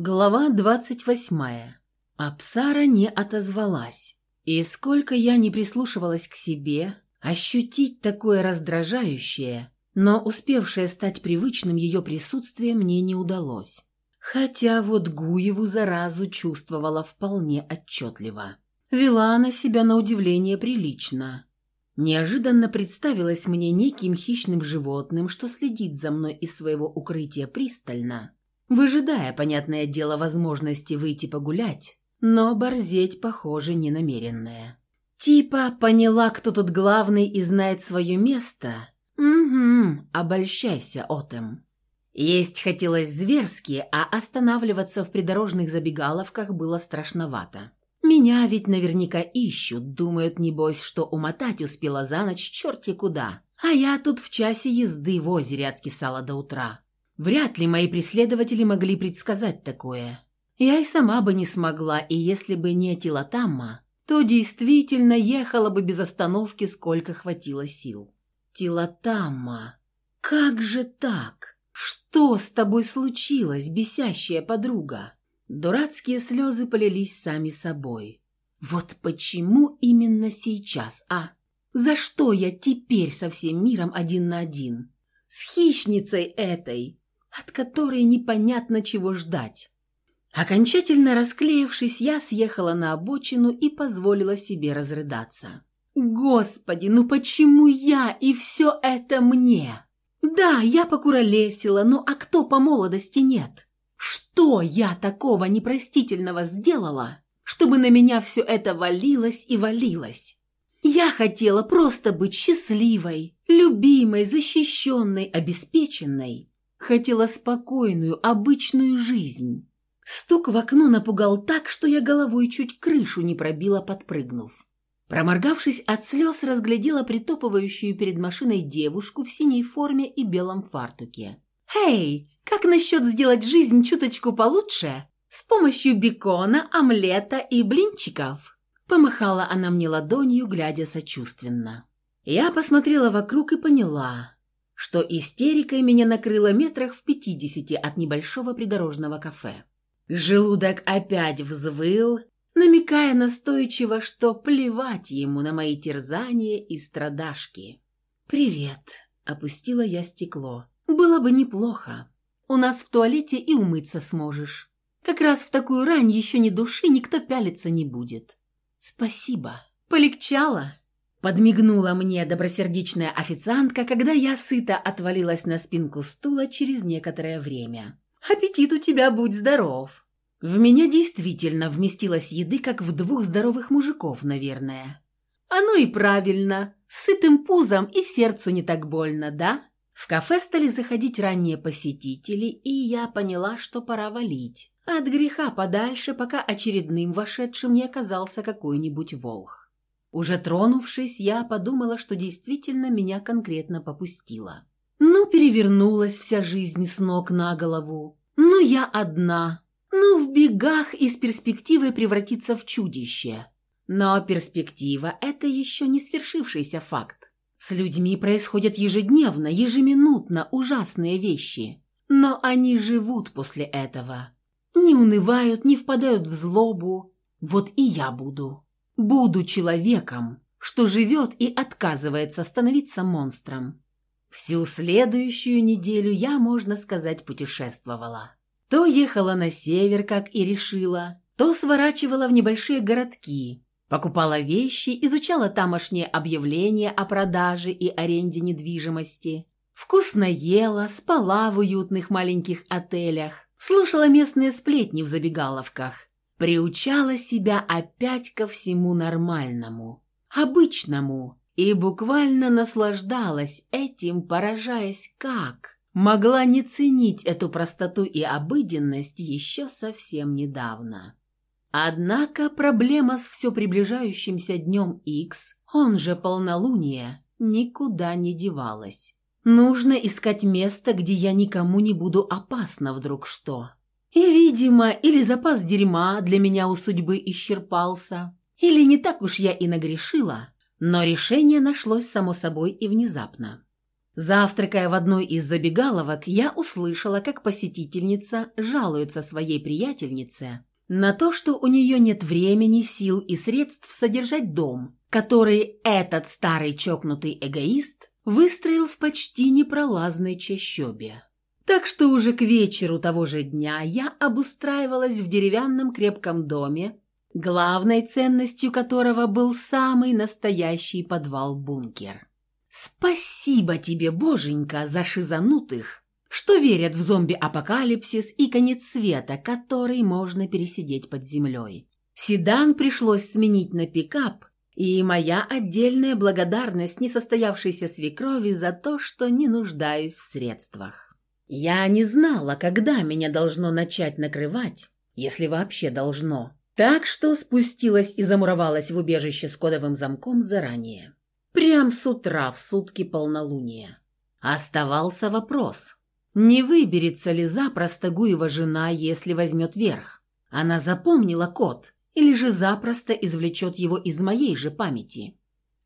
Глава двадцать восьмая. Апсара не отозвалась. И сколько я не прислушивалась к себе, ощутить такое раздражающее, но успевшее стать привычным ее присутствие мне не удалось. Хотя вот Гуеву заразу чувствовала вполне отчетливо. Вела она себя на удивление прилично. Неожиданно представилась мне неким хищным животным, что следит за мной из своего укрытия пристально – выжидая, понятное дело, возможности выйти погулять, но борзеть, похоже, не намеренная. Типа поняла, кто тут главный и знает свое место. Угу, обольщайся, Отем. Есть хотелось зверски, а останавливаться в придорожных забегаловках было страшновато. Меня ведь наверняка ищут, думают, небось, что умотать успела за ночь черти куда. А я тут в часе езды в озере откисала до утра. Вряд ли мои преследователи могли предсказать такое. Я и сама бы не смогла, и если бы не Тилатамма, то действительно ехала бы без остановки, сколько хватило сил. Тилатамма, как же так? Что с тобой случилось, бесящая подруга? Дурацкие слезы полились сами собой. Вот почему именно сейчас, а? За что я теперь со всем миром один на один? С хищницей этой, от которой непонятно чего ждать. Окончательно расклеившись, я съехала на обочину и позволила себе разрыдаться. «Господи, ну почему я и все это мне? Да, я покуролесила, но а кто по молодости нет? Что я такого непростительного сделала, чтобы на меня все это валилось и валилось? Я хотела просто быть счастливой, любимой, защищенной, обеспеченной. Хотела спокойную, обычную жизнь. Стук в окно напугал так, что я головой чуть крышу не пробила, подпрыгнув. Проморгавшись от слез, разглядела притопывающую перед машиной девушку в синей форме и белом фартуке. «Эй, как насчет сделать жизнь чуточку получше? С помощью бекона, омлета и блинчиков?» Помахала она мне ладонью, глядя сочувственно. Я посмотрела вокруг и поняла что истерикой меня накрыло метрах в пятидесяти от небольшого придорожного кафе. Желудок опять взвыл, намекая настойчиво, что плевать ему на мои терзания и страдашки. «Привет», — опустила я стекло. «Было бы неплохо. У нас в туалете и умыться сможешь. Как раз в такую рань еще ни души никто пялиться не будет». «Спасибо. Полегчало?» Подмигнула мне добросердечная официантка, когда я сыто отвалилась на спинку стула через некоторое время. «Аппетит у тебя, будь здоров!» В меня действительно вместилось еды, как в двух здоровых мужиков, наверное. «Оно и правильно. Сытым пузом и сердцу не так больно, да?» В кафе стали заходить ранние посетители, и я поняла, что пора валить. От греха подальше, пока очередным вошедшим не оказался какой-нибудь волх. Уже тронувшись, я подумала, что действительно меня конкретно попустила. Ну, перевернулась вся жизнь с ног на голову. Ну, я одна. Ну, в бегах и с перспективой превратиться в чудище. Но перспектива – это еще не свершившийся факт. С людьми происходят ежедневно, ежеминутно ужасные вещи. Но они живут после этого. Не унывают, не впадают в злобу. Вот и я буду. Буду человеком, что живет и отказывается становиться монстром. Всю следующую неделю я, можно сказать, путешествовала. То ехала на север, как и решила, то сворачивала в небольшие городки, покупала вещи, изучала тамошние объявления о продаже и аренде недвижимости, вкусно ела, спала в уютных маленьких отелях, слушала местные сплетни в забегаловках, приучала себя опять ко всему нормальному, обычному, и буквально наслаждалась этим, поражаясь как. Могла не ценить эту простоту и обыденность еще совсем недавно. Однако проблема с все приближающимся днем X, он же полнолуние, никуда не девалась. Нужно искать место, где я никому не буду опасна вдруг что. И, видимо, или запас дерьма для меня у судьбы исчерпался, или не так уж я и нагрешила, но решение нашлось само собой и внезапно. Завтракая в одной из забегаловок, я услышала, как посетительница жалуется своей приятельнице на то, что у нее нет времени, сил и средств содержать дом, который этот старый чокнутый эгоист выстроил в почти непролазной чащобе. Так что уже к вечеру того же дня я обустраивалась в деревянном крепком доме, главной ценностью которого был самый настоящий подвал-бункер. Спасибо тебе, боженька, за шизанутых, что верят в зомби-апокалипсис и конец света, который можно пересидеть под землей. Седан пришлось сменить на пикап, и моя отдельная благодарность несостоявшейся свекрови за то, что не нуждаюсь в средствах. Я не знала, когда меня должно начать накрывать, если вообще должно. Так что спустилась и замуровалась в убежище с кодовым замком заранее. Прям с утра в сутки полнолуния. Оставался вопрос, не выберется ли запросто Гуева жена, если возьмет верх? Она запомнила код или же запросто извлечет его из моей же памяти?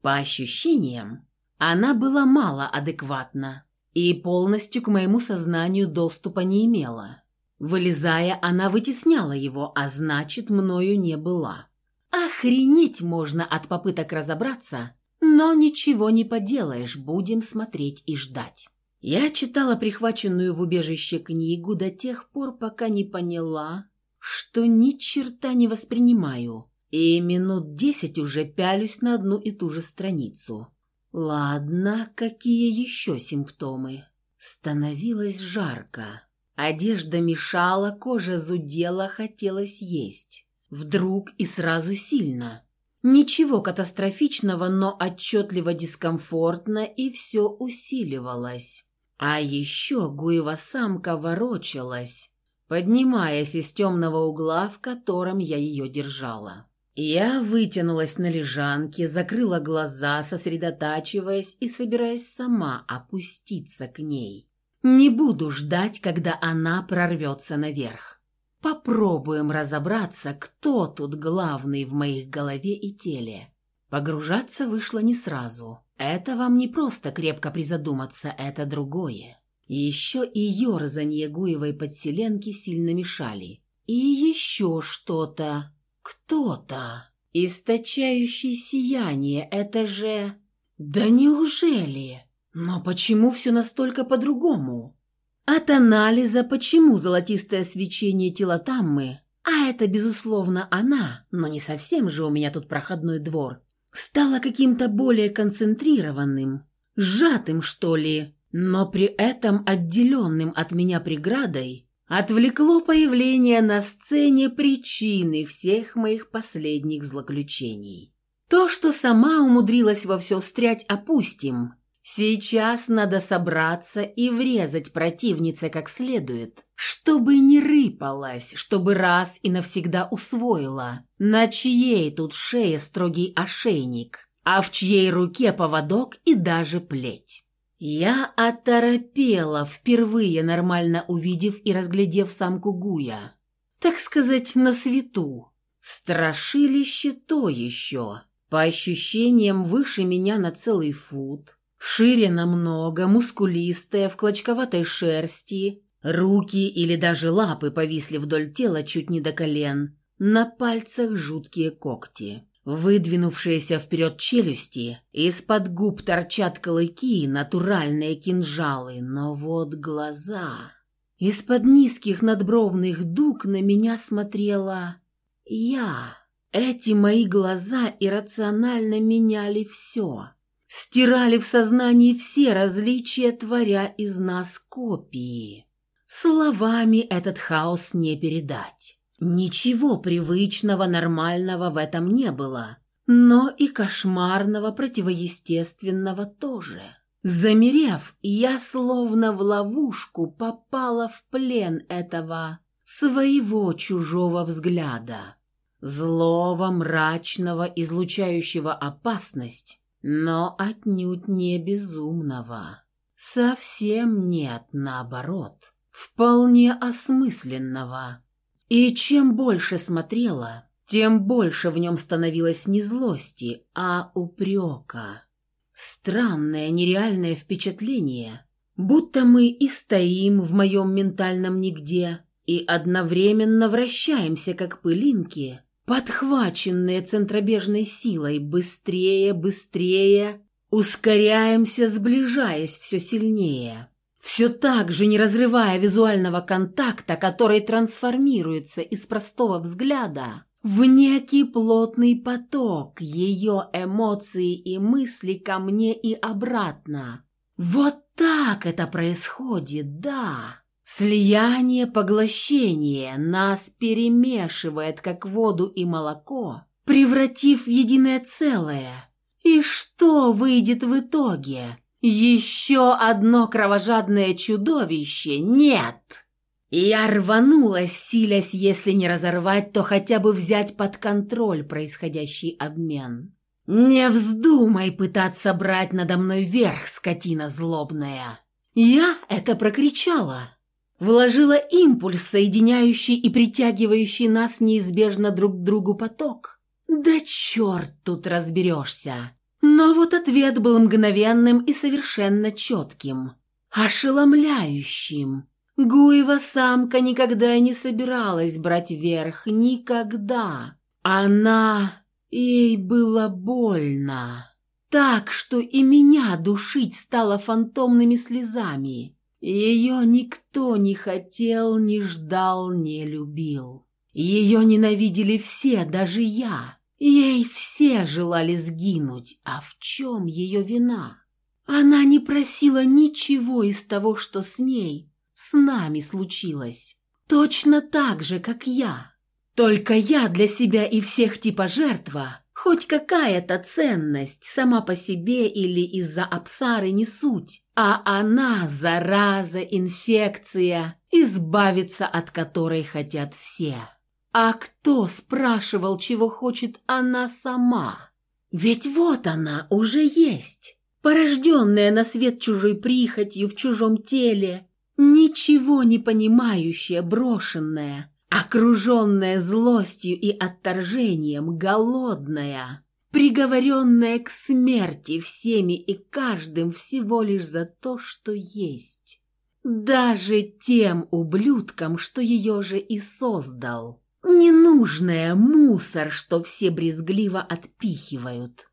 По ощущениям, она была мало адекватна и полностью к моему сознанию доступа не имела. Вылезая, она вытесняла его, а значит, мною не была. Охренеть можно от попыток разобраться, но ничего не поделаешь, будем смотреть и ждать. Я читала прихваченную в убежище книгу до тех пор, пока не поняла, что ни черта не воспринимаю, и минут десять уже пялюсь на одну и ту же страницу. Ладно, какие еще симптомы? Становилось жарко. Одежда мешала, кожа зудела, хотелось есть. Вдруг и сразу сильно. Ничего катастрофичного, но отчетливо дискомфортно, и все усиливалось. А еще Гуева самка ворочалась, поднимаясь из темного угла, в котором я ее держала. Я вытянулась на лежанке, закрыла глаза, сосредотачиваясь и собираясь сама опуститься к ней. Не буду ждать, когда она прорвется наверх. Попробуем разобраться, кто тут главный в моих голове и теле. Погружаться вышло не сразу. Это вам не просто крепко призадуматься, это другое. Еще и ерзанье Гуевой подселенки сильно мешали. И еще что-то кто-то, источающий сияние, это же... Да неужели? Но почему все настолько по-другому? От анализа, почему золотистое свечение телотаммы, а это, безусловно, она, но не совсем же у меня тут проходной двор, стало каким-то более концентрированным, сжатым, что ли, но при этом отделенным от меня преградой, отвлекло появление на сцене причины всех моих последних злоключений. То, что сама умудрилась во все встрять, опустим. Сейчас надо собраться и врезать противнице как следует, чтобы не рыпалась, чтобы раз и навсегда усвоила, на чьей тут шее строгий ошейник, а в чьей руке поводок и даже плеть. Я оторопела, впервые нормально увидев и разглядев самку Гуя. Так сказать, на свету. Страшилище то еще. По ощущениям, выше меня на целый фут. Шире намного, мускулистая, в клочковатой шерсти. Руки или даже лапы повисли вдоль тела чуть не до колен. На пальцах жуткие когти. Выдвинувшиеся вперед челюсти, из-под губ торчат клыки, натуральные кинжалы, но вот глаза... Из-под низких надбровных дуг на меня смотрела я. Эти мои глаза иррационально меняли все. Стирали в сознании все различия, творя из нас копии. Словами этот хаос не передать. Ничего привычного, нормального в этом не было, но и кошмарного, противоестественного тоже. Замерев, я словно в ловушку попала в плен этого своего чужого взгляда. Злого, мрачного, излучающего опасность, но отнюдь не безумного. Совсем нет, наоборот, вполне осмысленного и чем больше смотрела, тем больше в нем становилось не злости, а упрека. Странное, нереальное впечатление, будто мы и стоим в моем ментальном нигде, и одновременно вращаемся, как пылинки, подхваченные центробежной силой, быстрее, быстрее, ускоряемся, сближаясь все сильнее. Все так же, не разрывая визуального контакта, который трансформируется из простого взгляда в некий плотный поток ее эмоций и мыслей ко мне и обратно. Вот так это происходит, да. Слияние, поглощение нас перемешивает, как воду и молоко, превратив в единое целое. И что выйдет в итоге? Еще одно кровожадное чудовище? Нет! Я рванулась, силясь, если не разорвать, то хотя бы взять под контроль происходящий обмен. «Не вздумай пытаться брать надо мной верх, скотина злобная!» Я это прокричала. Вложила импульс, соединяющий и притягивающий нас неизбежно друг к другу поток. Да черт тут разберешься. Но вот ответ был мгновенным и совершенно четким. Ошеломляющим. Гуева самка никогда не собиралась брать верх. Никогда. Она... Ей было больно. Так, что и меня душить стало фантомными слезами. Ее никто не хотел, не ждал, не любил. Ее ненавидели все, даже я. Ей все желали сгинуть, а в чем ее вина? Она не просила ничего из того, что с ней, с нами случилось. Точно так же, как я. Только я для себя и всех типа жертва, хоть какая-то ценность, сама по себе или из-за абсары не суть, а она зараза, инфекция, избавиться от которой хотят все. А кто спрашивал, чего хочет она сама? Ведь вот она уже есть, порожденная на свет чужой прихотью в чужом теле, ничего не понимающая, брошенная, окруженная злостью и отторжением, голодная, приговоренная к смерти всеми и каждым всего лишь за то, что есть. Даже тем ублюдкам, что ее же и создал. Ненужное мусор, что все брезгливо отпихивают.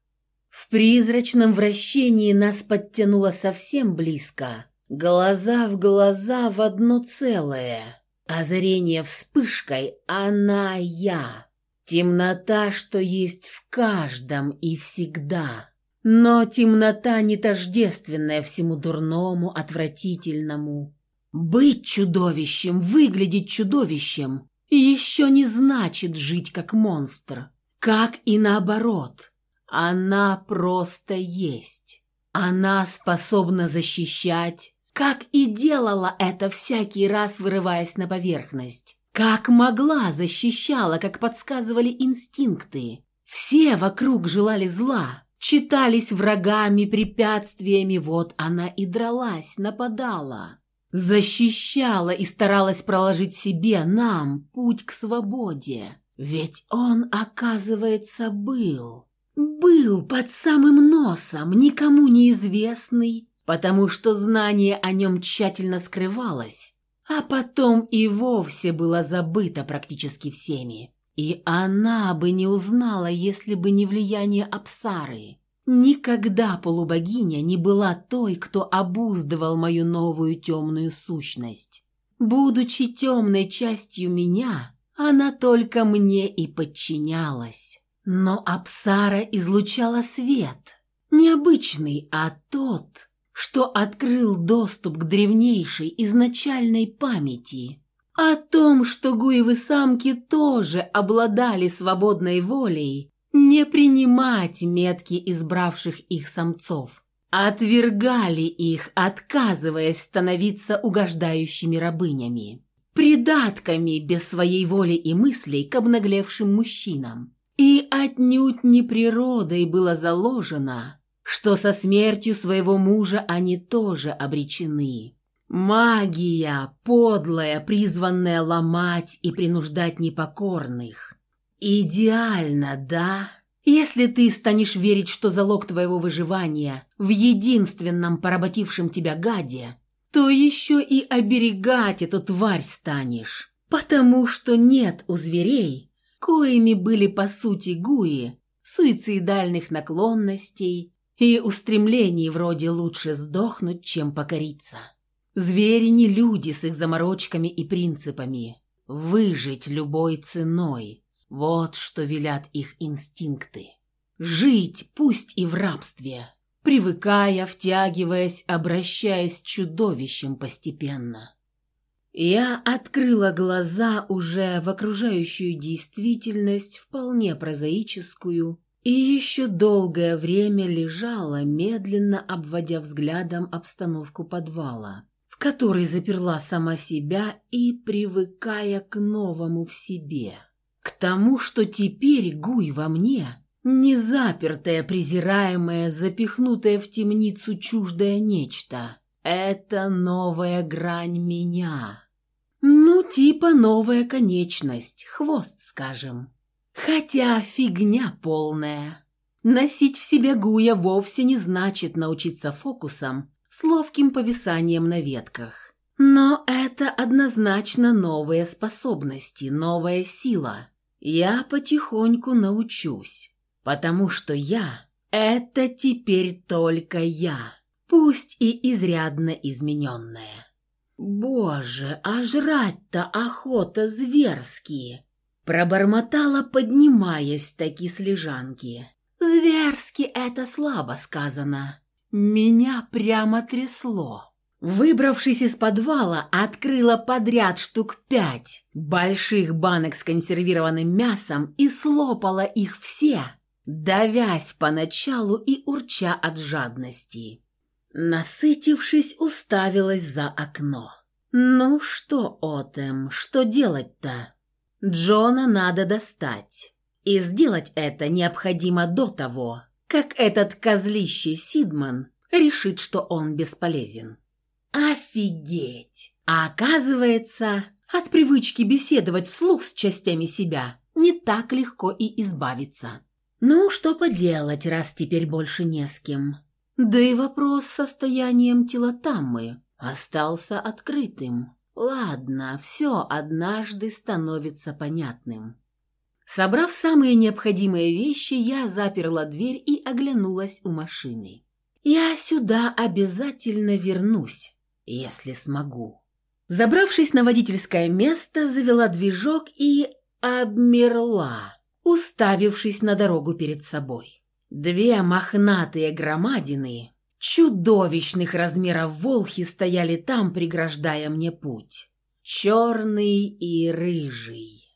В призрачном вращении нас подтянуло совсем близко. Глаза в глаза в одно целое. Озарение вспышкой «Она я». Темнота, что есть в каждом и всегда. Но темнота не тождественная всему дурному, отвратительному. Быть чудовищем, выглядеть чудовищем еще не значит жить как монстр. Как и наоборот. Она просто есть. Она способна защищать, как и делала это всякий раз, вырываясь на поверхность. Как могла, защищала, как подсказывали инстинкты. Все вокруг желали зла, читались врагами, препятствиями. Вот она и дралась, нападала. Защищала и старалась проложить себе, нам, путь к свободе. Ведь он, оказывается, был. Был под самым носом, никому неизвестный, потому что знание о нем тщательно скрывалось, а потом и вовсе было забыто практически всеми. И она бы не узнала, если бы не влияние Апсары. Никогда полубогиня не была той, кто обуздывал мою новую темную сущность. Будучи темной частью меня, она только мне и подчинялась. Но Апсара излучала свет, необычный, а тот, что открыл доступ к древнейшей изначальной памяти, о том, что гуевы самки тоже обладали свободной волей не принимать метки избравших их самцов. Отвергали их, отказываясь становиться угождающими рабынями, придатками без своей воли и мыслей к обнаглевшим мужчинам. И отнюдь не природой было заложено, что со смертью своего мужа они тоже обречены. Магия, подлая, призванная ломать и принуждать непокорных. Идеально, да? Если ты станешь верить, что залог твоего выживания в единственном поработившем тебя гаде, то еще и оберегать эту тварь станешь. Потому что нет у зверей, коими были по сути гуи, суицидальных наклонностей и устремлений вроде «лучше сдохнуть, чем покориться». Звери не люди с их заморочками и принципами. Выжить любой ценой. Вот что велят их инстинкты. Жить, пусть и в рабстве, привыкая, втягиваясь, обращаясь чудовищем постепенно. Я открыла глаза уже в окружающую действительность, вполне прозаическую, и еще долгое время лежала, медленно обводя взглядом обстановку подвала, в которой заперла сама себя и привыкая к новому в себе. К тому, что теперь гуй во мне, не запертое, презираемое, запихнутое в темницу чуждое нечто. Это новая грань меня. Ну, типа новая конечность, хвост, скажем. Хотя фигня полная. Носить в себе гуя вовсе не значит научиться фокусам с ловким повисанием на ветках. Но это однозначно новые способности, новая сила. Я потихоньку научусь, потому что я — это теперь только я, пусть и изрядно измененная. Боже, а жрать-то охота зверские! Пробормотала, поднимаясь таки с лежанки. Зверски это слабо сказано. Меня прямо трясло. Выбравшись из подвала, открыла подряд штук пять больших банок с консервированным мясом и слопала их все, давясь поначалу и урча от жадности. Насытившись, уставилась за окно. «Ну что, Отем, что делать-то?» Джона надо достать. И сделать это необходимо до того, как этот козлищий Сидман решит, что он бесполезен. Офигеть! А оказывается, от привычки беседовать вслух с частями себя не так легко и избавиться. Ну, что поделать, раз теперь больше не с кем. Да и вопрос с состоянием телотаммы остался открытым. Ладно, все однажды становится понятным. Собрав самые необходимые вещи, я заперла дверь и оглянулась у машины. Я сюда обязательно вернусь если смогу. Забравшись на водительское место, завела движок и обмерла, уставившись на дорогу перед собой. Две мохнатые громадины, чудовищных размеров волхи стояли там, преграждая мне путь. Черный и рыжий.